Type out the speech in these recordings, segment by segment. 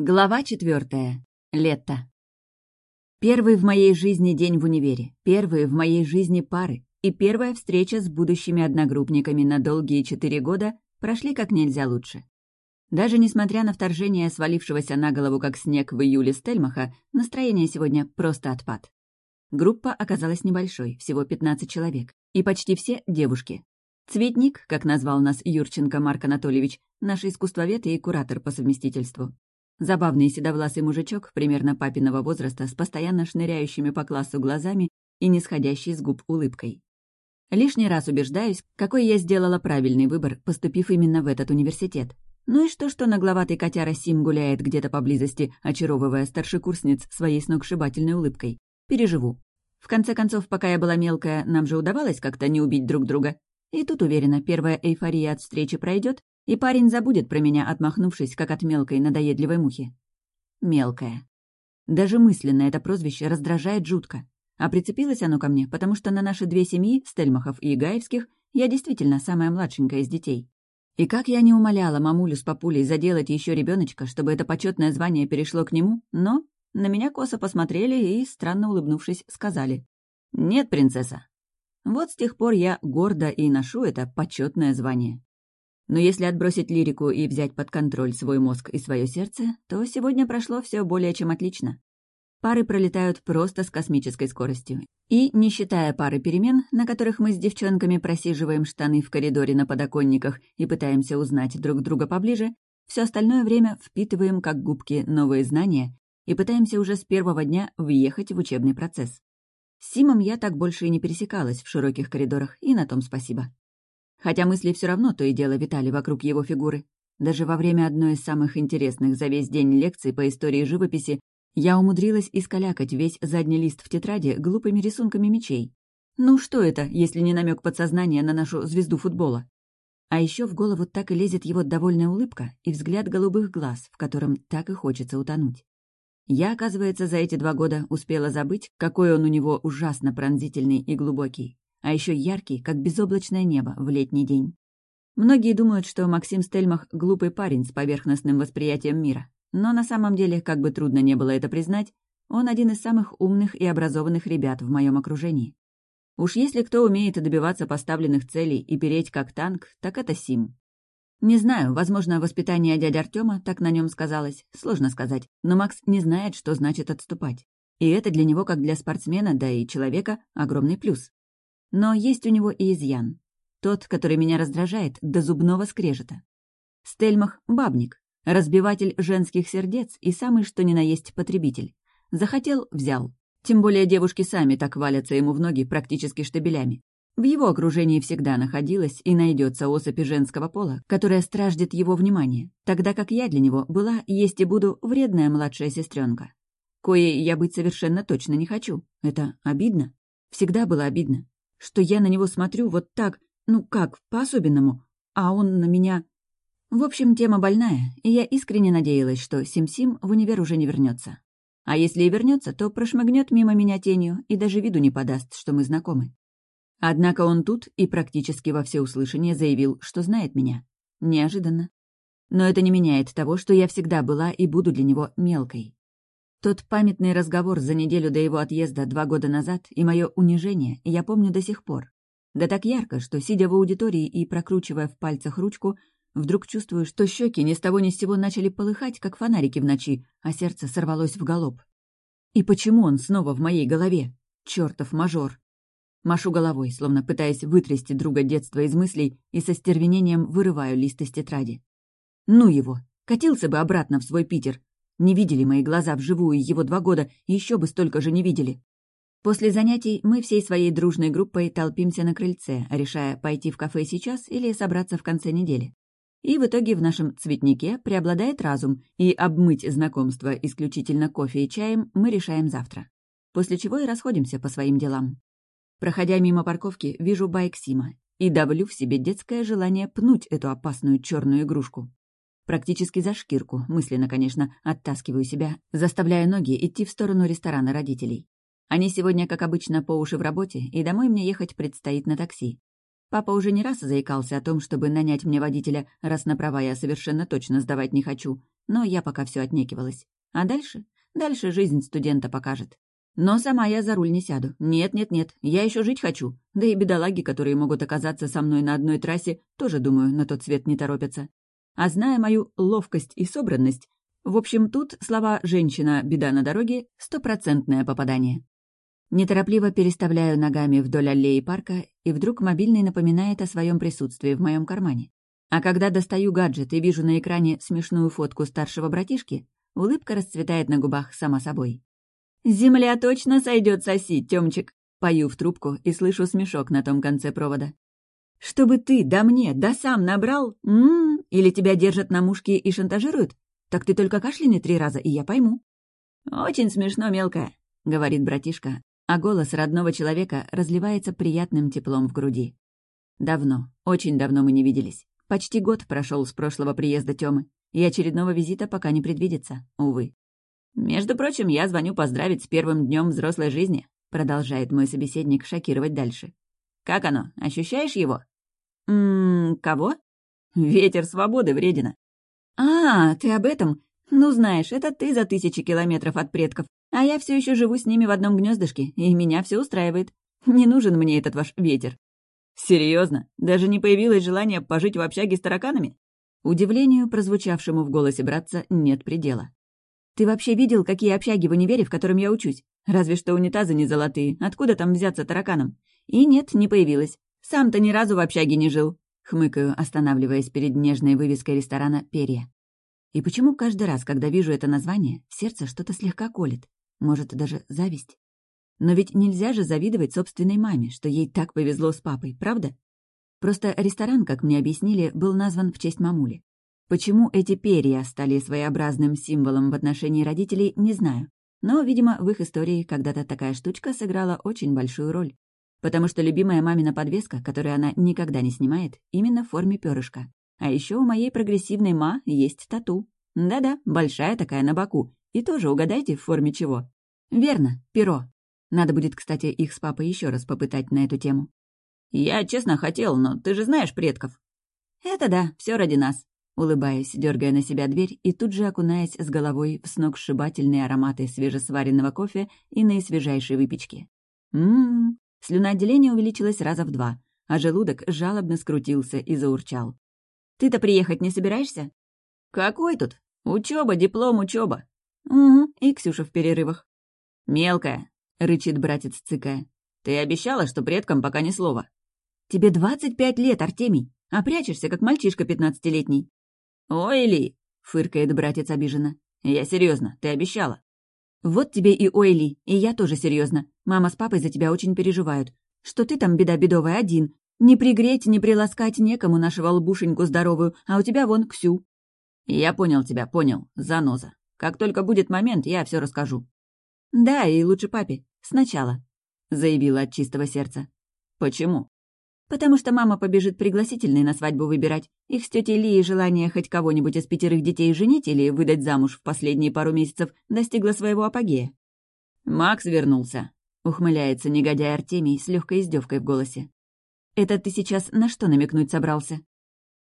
Глава четвертая. Лето. Первый в моей жизни день в универе, первые в моей жизни пары и первая встреча с будущими одногруппниками на долгие четыре года прошли как нельзя лучше. Даже несмотря на вторжение свалившегося на голову как снег в июле Стельмаха, настроение сегодня просто отпад. Группа оказалась небольшой, всего 15 человек, и почти все девушки. Цветник, как назвал нас Юрченко Марк Анатольевич, наш искусствовед и куратор по совместительству. Забавный седовласый мужичок, примерно папиного возраста, с постоянно шныряющими по классу глазами и нисходящей с губ улыбкой. Лишний раз убеждаюсь, какой я сделала правильный выбор, поступив именно в этот университет. Ну и что, что нагловатый котяра Сим гуляет где-то поблизости, очаровывая старшекурсниц своей сногсшибательной улыбкой. Переживу. В конце концов, пока я была мелкая, нам же удавалось как-то не убить друг друга. И тут, уверена, первая эйфория от встречи пройдет, и парень забудет про меня, отмахнувшись, как от мелкой надоедливой мухи. Мелкая. Даже мысленно это прозвище раздражает жутко. А прицепилось оно ко мне, потому что на наши две семьи, Стельмахов и Гаевских, я действительно самая младшенькая из детей. И как я не умоляла мамулю с папулей заделать еще ребеночка, чтобы это почетное звание перешло к нему, но на меня косо посмотрели и, странно улыбнувшись, сказали «Нет, принцесса». Вот с тех пор я гордо и ношу это почетное звание. Но если отбросить лирику и взять под контроль свой мозг и свое сердце, то сегодня прошло все более чем отлично. Пары пролетают просто с космической скоростью. И, не считая пары перемен, на которых мы с девчонками просиживаем штаны в коридоре на подоконниках и пытаемся узнать друг друга поближе, все остальное время впитываем как губки новые знания и пытаемся уже с первого дня въехать в учебный процесс. С Симом я так больше и не пересекалась в широких коридорах, и на том спасибо. Хотя мысли все равно то и дело витали вокруг его фигуры. Даже во время одной из самых интересных за весь день лекций по истории живописи я умудрилась искалякать весь задний лист в тетради глупыми рисунками мечей. Ну что это, если не намек подсознания на нашу звезду футбола? А еще в голову так и лезет его довольная улыбка и взгляд голубых глаз, в котором так и хочется утонуть. Я, оказывается, за эти два года успела забыть, какой он у него ужасно пронзительный и глубокий а еще яркий, как безоблачное небо в летний день. Многие думают, что Максим Стельмах — глупый парень с поверхностным восприятием мира. Но на самом деле, как бы трудно не было это признать, он один из самых умных и образованных ребят в моем окружении. Уж если кто умеет добиваться поставленных целей и переть как танк, так это Сим. Не знаю, возможно, воспитание дяди Артема так на нем сказалось, сложно сказать, но Макс не знает, что значит отступать. И это для него, как для спортсмена, да и человека, огромный плюс. Но есть у него и изъян. Тот, который меня раздражает до зубного скрежета. Стельмах — бабник, разбиватель женских сердец и самый что ни на есть потребитель. Захотел — взял. Тем более девушки сами так валятся ему в ноги практически штабелями. В его окружении всегда находилась и найдется особи женского пола, которая страждет его внимание, тогда как я для него была, есть и буду, вредная младшая сестренка. Коей я быть совершенно точно не хочу. Это обидно. Всегда было обидно что я на него смотрю вот так, ну как, по-особенному, а он на меня... В общем, тема больная, и я искренне надеялась, что Сим-Сим в универ уже не вернется. А если и вернется, то прошмыгнет мимо меня тенью и даже виду не подаст, что мы знакомы. Однако он тут и практически во всеуслышание заявил, что знает меня. Неожиданно. Но это не меняет того, что я всегда была и буду для него мелкой. Тот памятный разговор за неделю до его отъезда два года назад и мое унижение я помню до сих пор. Да так ярко, что, сидя в аудитории и прокручивая в пальцах ручку, вдруг чувствую, что щеки ни с того ни с сего начали полыхать, как фонарики в ночи, а сердце сорвалось в галоп. И почему он снова в моей голове? Чертов мажор! Машу головой, словно пытаясь вытрясти друга детства из мыслей, и со стервенением вырываю лист из тетради. Ну его! Катился бы обратно в свой Питер, не видели мои глаза вживую его два года, еще бы столько же не видели. После занятий мы всей своей дружной группой толпимся на крыльце, решая, пойти в кафе сейчас или собраться в конце недели. И в итоге в нашем цветнике преобладает разум, и обмыть знакомство исключительно кофе и чаем мы решаем завтра. После чего и расходимся по своим делам. Проходя мимо парковки, вижу байк Сима и давлю в себе детское желание пнуть эту опасную черную игрушку. Практически за шкирку, мысленно, конечно, оттаскиваю себя, заставляя ноги идти в сторону ресторана родителей. Они сегодня, как обычно, по уши в работе, и домой мне ехать предстоит на такси. Папа уже не раз заикался о том, чтобы нанять мне водителя, раз на права я совершенно точно сдавать не хочу. но я пока все отнекивалась. А дальше? Дальше жизнь студента покажет. Но сама я за руль не сяду. Нет-нет-нет, я еще жить хочу. Да и бедолаги, которые могут оказаться со мной на одной трассе, тоже, думаю, на тот свет не торопятся. А зная мою ловкость и собранность, в общем, тут слова «женщина, беда на дороге» — стопроцентное попадание. Неторопливо переставляю ногами вдоль аллеи парка, и вдруг мобильный напоминает о своем присутствии в моем кармане. А когда достаю гаджет и вижу на экране смешную фотку старшего братишки, улыбка расцветает на губах сама собой. «Земля точно сойдет соси, Тёмчик!» Пою в трубку и слышу смешок на том конце провода. «Чтобы ты, да мне, да сам набрал? М -м -м, или тебя держат на мушке и шантажируют? Так ты только кашляни три раза, и я пойму». «Очень смешно, мелкая», — говорит братишка, а голос родного человека разливается приятным теплом в груди. Давно, очень давно мы не виделись. Почти год прошел с прошлого приезда Тёмы, и очередного визита пока не предвидится, увы. «Между прочим, я звоню поздравить с первым днем взрослой жизни», продолжает мой собеседник шокировать дальше. «Как оно? Ощущаешь его?» «Ммм, кого?» «Ветер свободы, вредина». «А, ты об этом? Ну, знаешь, это ты за тысячи километров от предков, а я все еще живу с ними в одном гнездышке, и меня все устраивает. Не нужен мне этот ваш ветер». Серьезно? Даже не появилось желания пожить в общаге с тараканами? Удивлению, прозвучавшему в голосе братца, нет предела. «Ты вообще видел, какие общаги в универе, в котором я учусь? Разве что унитазы не золотые. Откуда там взяться тараканам? И нет, не появилось. Сам-то ни разу в общаге не жил. Хмыкаю, останавливаясь перед нежной вывеской ресторана «Перья». И почему каждый раз, когда вижу это название, сердце что-то слегка колет? Может, даже зависть? Но ведь нельзя же завидовать собственной маме, что ей так повезло с папой, правда? Просто ресторан, как мне объяснили, был назван в честь мамули. Почему эти перья стали своеобразным символом в отношении родителей, не знаю. Но, видимо, в их истории когда-то такая штучка сыграла очень большую роль. Потому что любимая мамина подвеска, которую она никогда не снимает, именно в форме перышка. А еще у моей прогрессивной ма есть тату. Да-да, большая такая на боку. И тоже угадайте, в форме чего. Верно, перо. Надо будет, кстати, их с папой еще раз попытать на эту тему. «Я честно хотел, но ты же знаешь предков». «Это да, все ради нас», улыбаясь, дергая на себя дверь и тут же окунаясь с головой в сногсшибательные ароматы свежесваренного кофе и наисвежайшей выпечки. Ммм, слюноотделение увеличилось раза в два, а желудок жалобно скрутился и заурчал. «Ты-то приехать не собираешься?» «Какой тут? Учеба, диплом, учеба. «Угу, и Ксюша в перерывах». «Мелкая, — рычит братец цыкая. «Ты обещала, что предкам пока ни слова». «Тебе двадцать пять лет, Артемий, а прячешься, как мальчишка пятнадцатилетний». «Ой, Ли!» — фыркает братец обиженно. «Я серьезно, ты обещала». «Вот тебе и Ойли, и я тоже серьезно. Мама с папой за тебя очень переживают. Что ты там, беда бедовая, один. Не пригреть, не приласкать некому нашего лбушеньку здоровую, а у тебя вон Ксю». «Я понял тебя, понял. Заноза. Как только будет момент, я все расскажу». «Да, и лучше папе. Сначала», — заявила от чистого сердца. «Почему?» «Потому что мама побежит пригласительные на свадьбу выбирать. Их с тетей Лией желание хоть кого-нибудь из пятерых детей женить или выдать замуж в последние пару месяцев достигло своего апогея». «Макс вернулся», — ухмыляется негодяй Артемий с легкой издевкой в голосе. «Это ты сейчас на что намекнуть собрался?»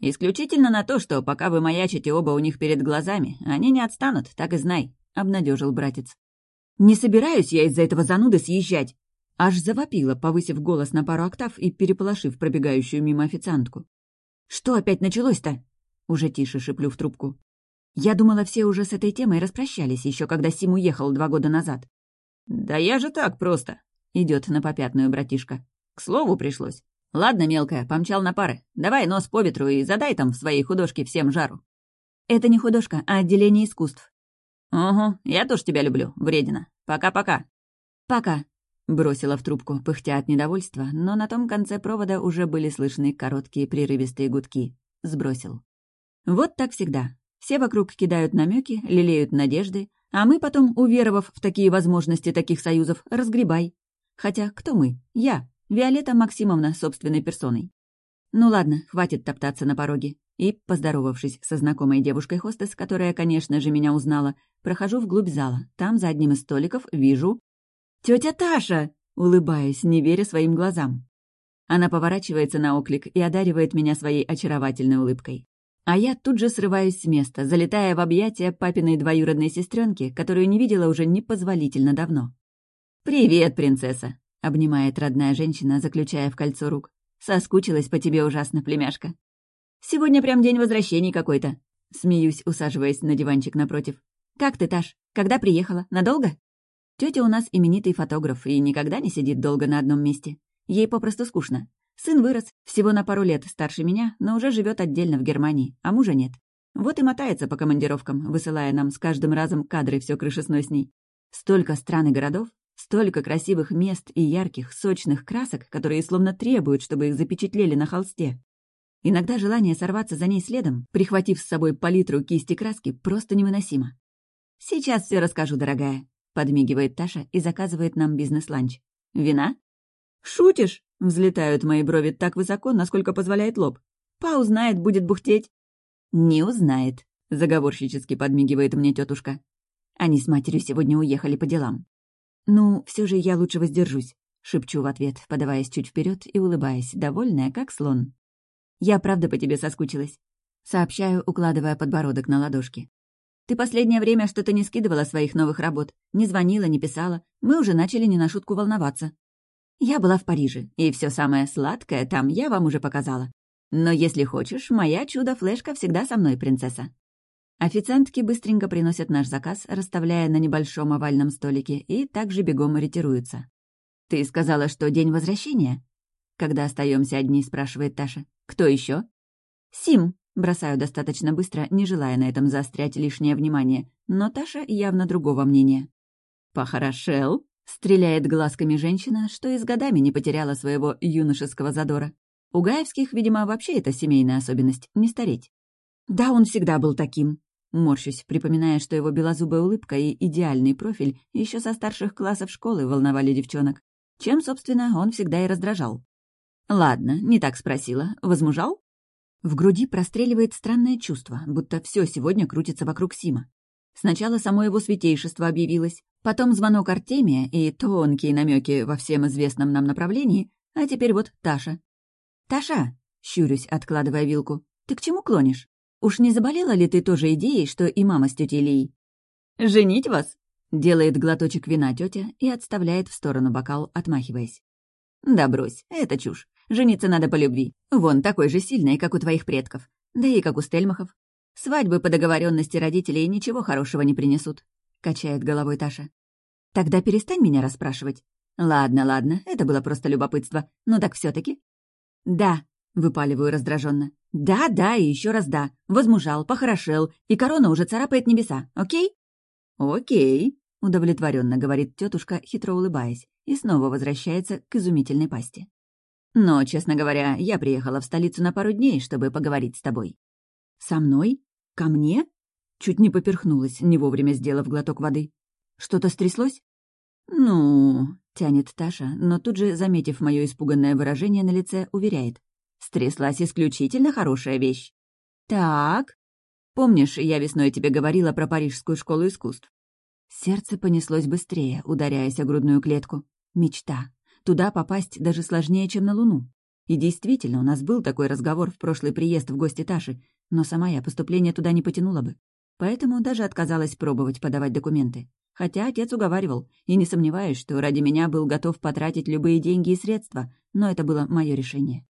«Исключительно на то, что пока вы маячите оба у них перед глазами, они не отстанут, так и знай», — обнадежил братец. «Не собираюсь я из-за этого зануды съезжать!» Аж завопила, повысив голос на пару октав и переполошив пробегающую мимо официантку. «Что опять началось-то?» Уже тише шиплю в трубку. Я думала, все уже с этой темой распрощались, еще когда Сим уехал два года назад. «Да я же так просто!» — идет на попятную братишка. «К слову пришлось. Ладно, мелкая, помчал на пары. Давай нос по ветру и задай там в своей художке всем жару». «Это не художка, а отделение искусств. «Угу, я тоже тебя люблю, вредина. Пока-пока». «Пока», — бросила в трубку, пыхтя от недовольства, но на том конце провода уже были слышны короткие прерывистые гудки. Сбросил. Вот так всегда. Все вокруг кидают намеки, лелеют надежды, а мы потом, уверовав в такие возможности таких союзов, разгребай. Хотя кто мы? Я, Виолетта Максимовна, собственной персоной. Ну ладно, хватит топтаться на пороге. И, поздоровавшись со знакомой девушкой-хостес, которая, конечно же, меня узнала, прохожу вглубь зала. Там, за одним из столиков, вижу... «Тетя Таша!» — улыбаясь, не веря своим глазам. Она поворачивается на оклик и одаривает меня своей очаровательной улыбкой. А я тут же срываюсь с места, залетая в объятия папиной двоюродной сестренки, которую не видела уже непозволительно давно. «Привет, принцесса!» — обнимает родная женщина, заключая в кольцо рук. «Соскучилась по тебе ужасно, племяшка». «Сегодня прям день возвращений какой-то», — смеюсь, усаживаясь на диванчик напротив. «Как ты, Таш? Когда приехала? Надолго?» Тетя у нас именитый фотограф и никогда не сидит долго на одном месте. Ей попросту скучно. Сын вырос, всего на пару лет старше меня, но уже живет отдельно в Германии, а мужа нет. Вот и мотается по командировкам, высылая нам с каждым разом кадры все крышесносней. Столько стран и городов, столько красивых мест и ярких, сочных красок, которые словно требуют, чтобы их запечатлели на холсте. Иногда желание сорваться за ней следом, прихватив с собой палитру кисти краски, просто невыносимо. «Сейчас все расскажу, дорогая», — подмигивает Таша и заказывает нам бизнес-ланч. «Вина?» «Шутишь?» — взлетают мои брови так высоко, насколько позволяет лоб. «Па узнает, будет бухтеть». «Не узнает», — заговорщически подмигивает мне тетушка. Они с матерью сегодня уехали по делам. «Ну, все же я лучше воздержусь», — шепчу в ответ, подаваясь чуть вперед и улыбаясь, довольная, как слон. «Я правда по тебе соскучилась», — сообщаю, укладывая подбородок на ладошки. «Ты последнее время что-то не скидывала своих новых работ, не звонила, не писала. Мы уже начали не на шутку волноваться. Я была в Париже, и все самое сладкое там я вам уже показала. Но если хочешь, моя чудо-флешка всегда со мной, принцесса». Официантки быстренько приносят наш заказ, расставляя на небольшом овальном столике, и также бегом ретируются. «Ты сказала, что день возвращения?» Когда остаемся одни, спрашивает Таша. «Кто еще? «Сим», — бросаю достаточно быстро, не желая на этом заострять лишнее внимание, но Таша явно другого мнения. «Похорошел?» Стреляет глазками женщина, что и с годами не потеряла своего юношеского задора. У Гаевских, видимо, вообще это семейная особенность — не стареть. Да, он всегда был таким. Морщусь, припоминая, что его белозубая улыбка и идеальный профиль еще со старших классов школы волновали девчонок. Чем, собственно, он всегда и раздражал. Ладно, не так спросила. Возмужал? В груди простреливает странное чувство, будто все сегодня крутится вокруг Сима. Сначала само его святейшество объявилось, потом звонок Артемия и тонкие намеки во всем известном нам направлении, а теперь вот Таша. «Таша!» — щурюсь, откладывая вилку. «Ты к чему клонишь? Уж не заболела ли ты тоже идеей, что и мама с тетей Лией?» «Женить вас?» — делает глоточек вина тетя и отставляет в сторону бокал, отмахиваясь. «Да брось, это чушь. Жениться надо по любви. Вон, такой же сильной, как у твоих предков. Да и как у Стельмахов. Свадьбы по договоренности родителей ничего хорошего не принесут», — качает головой Таша. «Тогда перестань меня расспрашивать». «Ладно, ладно, это было просто любопытство. Ну так все таки «Да», — выпаливаю раздраженно. «Да, да и еще раз да. Возмужал, похорошел, и корона уже царапает небеса, окей?» «Окей», — удовлетворенно говорит тетушка, хитро улыбаясь, и снова возвращается к изумительной пасти. «Но, честно говоря, я приехала в столицу на пару дней, чтобы поговорить с тобой». «Со мной? Ко мне?» Чуть не поперхнулась, не вовремя сделав глоток воды. «Что-то стряслось?» «Ну...» — тянет Таша, но тут же, заметив мое испуганное выражение на лице, уверяет. «Стряслась исключительно хорошая вещь». «Так...» «Помнишь, я весной тебе говорила про Парижскую школу искусств?» Сердце понеслось быстрее, ударяясь о грудную клетку. Мечта. Туда попасть даже сложнее, чем на Луну. И действительно, у нас был такой разговор в прошлый приезд в гости Таши, но сама я поступление туда не потянула бы. Поэтому даже отказалась пробовать подавать документы. Хотя отец уговаривал, и не сомневаюсь, что ради меня был готов потратить любые деньги и средства, но это было мое решение.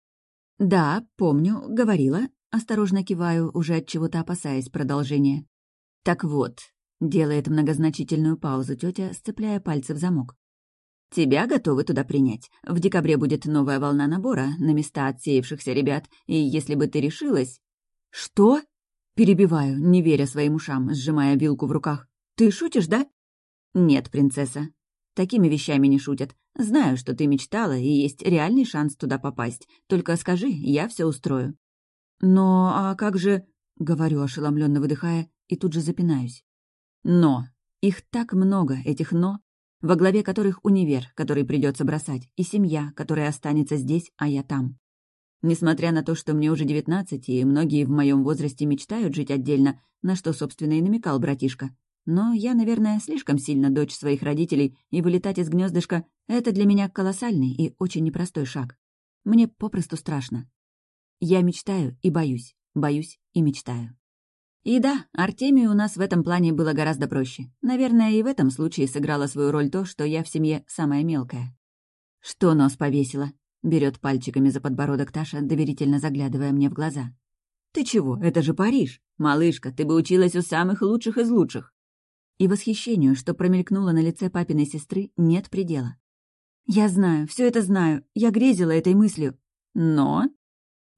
«Да, помню, говорила», — осторожно киваю, уже от чего-то опасаясь продолжения. «Так вот», — делает многозначительную паузу тетя, сцепляя пальцы в замок. «Тебя готовы туда принять. В декабре будет новая волна набора на места отсеявшихся ребят, и если бы ты решилась...» «Что?» Перебиваю, не веря своим ушам, сжимая вилку в руках. «Ты шутишь, да?» «Нет, принцесса. Такими вещами не шутят. Знаю, что ты мечтала, и есть реальный шанс туда попасть. Только скажи, я все устрою». «Но а как же...» — говорю, ошеломленно выдыхая, и тут же запинаюсь. «Но! Их так много, этих «но», во главе которых универ, который придется бросать, и семья, которая останется здесь, а я там. Несмотря на то, что мне уже девятнадцать, и многие в моем возрасте мечтают жить отдельно, на что, собственно, и намекал братишка. Но я, наверное, слишком сильно дочь своих родителей, и вылетать из гнездышка — это для меня колоссальный и очень непростой шаг. Мне попросту страшно. Я мечтаю и боюсь. боюсь и мечтаю. И да, Артемию у нас в этом плане было гораздо проще. Наверное, и в этом случае сыграло свою роль то, что я в семье самая мелкая. «Что нос повесила?» — берет пальчиками за подбородок Таша, доверительно заглядывая мне в глаза. «Ты чего? Это же Париж! Малышка, ты бы училась у самых лучших из лучших!» И восхищению, что промелькнуло на лице папиной сестры, нет предела. «Я знаю, все это знаю. Я грезила этой мыслью. Но...»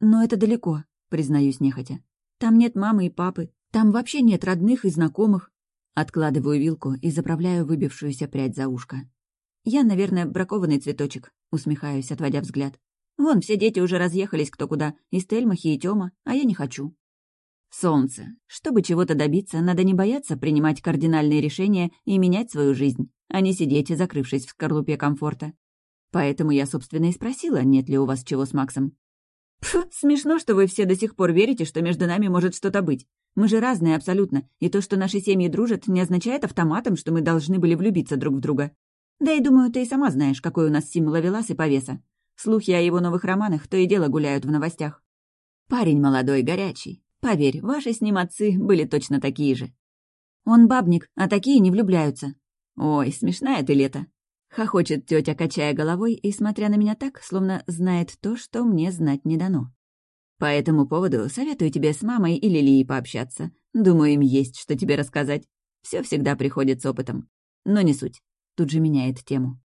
«Но это далеко», — признаюсь нехотя. «Там нет мамы и папы. Там вообще нет родных и знакомых». Откладываю вилку и заправляю выбившуюся прядь за ушко. «Я, наверное, бракованный цветочек», — усмехаюсь, отводя взгляд. «Вон, все дети уже разъехались кто куда, и Стельмахи, и Тёма, а я не хочу». «Солнце. Чтобы чего-то добиться, надо не бояться принимать кардинальные решения и менять свою жизнь, а не сидеть, закрывшись в скорлупе комфорта. Поэтому я, собственно, и спросила, нет ли у вас чего с Максом. Пф, смешно, что вы все до сих пор верите, что между нами может что-то быть. Мы же разные абсолютно, и то, что наши семьи дружат, не означает автоматом, что мы должны были влюбиться друг в друга. Да и думаю, ты и сама знаешь, какой у нас Сим ловелас и повеса. Слухи о его новых романах то и дело гуляют в новостях. Парень молодой, горячий. Поверь, ваши с ним отцы были точно такие же. Он бабник, а такие не влюбляются. Ой, смешная ты, Лето. Хохочет тетя, качая головой и смотря на меня так, словно знает то, что мне знать не дано. По этому поводу советую тебе с мамой и Лилией пообщаться. Думаю, им есть что тебе рассказать. Все всегда приходит с опытом. Но не суть. Тут же меняет тему.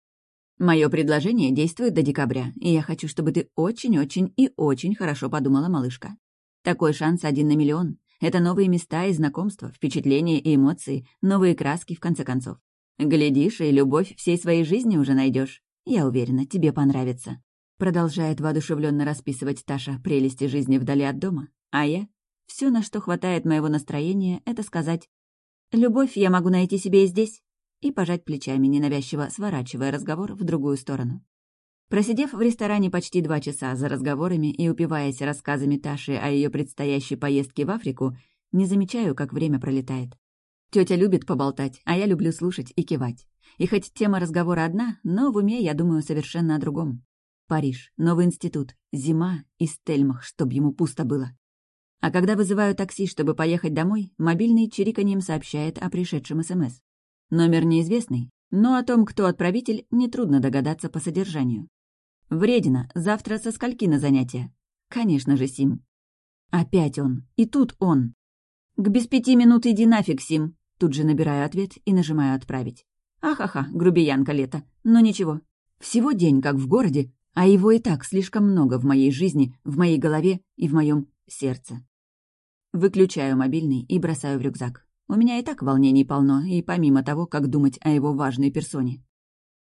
Мое предложение действует до декабря, и я хочу, чтобы ты очень-очень и очень хорошо подумала, малышка. Такой шанс один на миллион. Это новые места и знакомства, впечатления и эмоции, новые краски, в конце концов. Глядишь, и любовь всей своей жизни уже найдешь. Я уверена, тебе понравится. Продолжает воодушевленно расписывать Таша прелести жизни вдали от дома. А я? Все, на что хватает моего настроения, это сказать «Любовь я могу найти себе и здесь» и пожать плечами, ненавязчиво сворачивая разговор в другую сторону. Просидев в ресторане почти два часа за разговорами и упиваясь рассказами Таши о ее предстоящей поездке в Африку, не замечаю, как время пролетает. Тетя любит поболтать, а я люблю слушать и кивать. И хоть тема разговора одна, но в уме я думаю совершенно о другом. Париж, новый институт, зима и Стельмах, чтоб ему пусто было. А когда вызываю такси, чтобы поехать домой, мобильный чириканьем сообщает о пришедшем СМС. Номер неизвестный, но о том, кто отправитель, нетрудно догадаться по содержанию. Вредина, завтра со скольки на занятия? Конечно же, Сим. Опять он. И тут он. «К без пяти минут иди нафиг, Сим!» Тут же набираю ответ и нажимаю «Отправить». Ахаха, грубиянка лето. Но ничего. Всего день, как в городе, а его и так слишком много в моей жизни, в моей голове и в моем сердце. Выключаю мобильный и бросаю в рюкзак. У меня и так волнений полно, и помимо того, как думать о его важной персоне.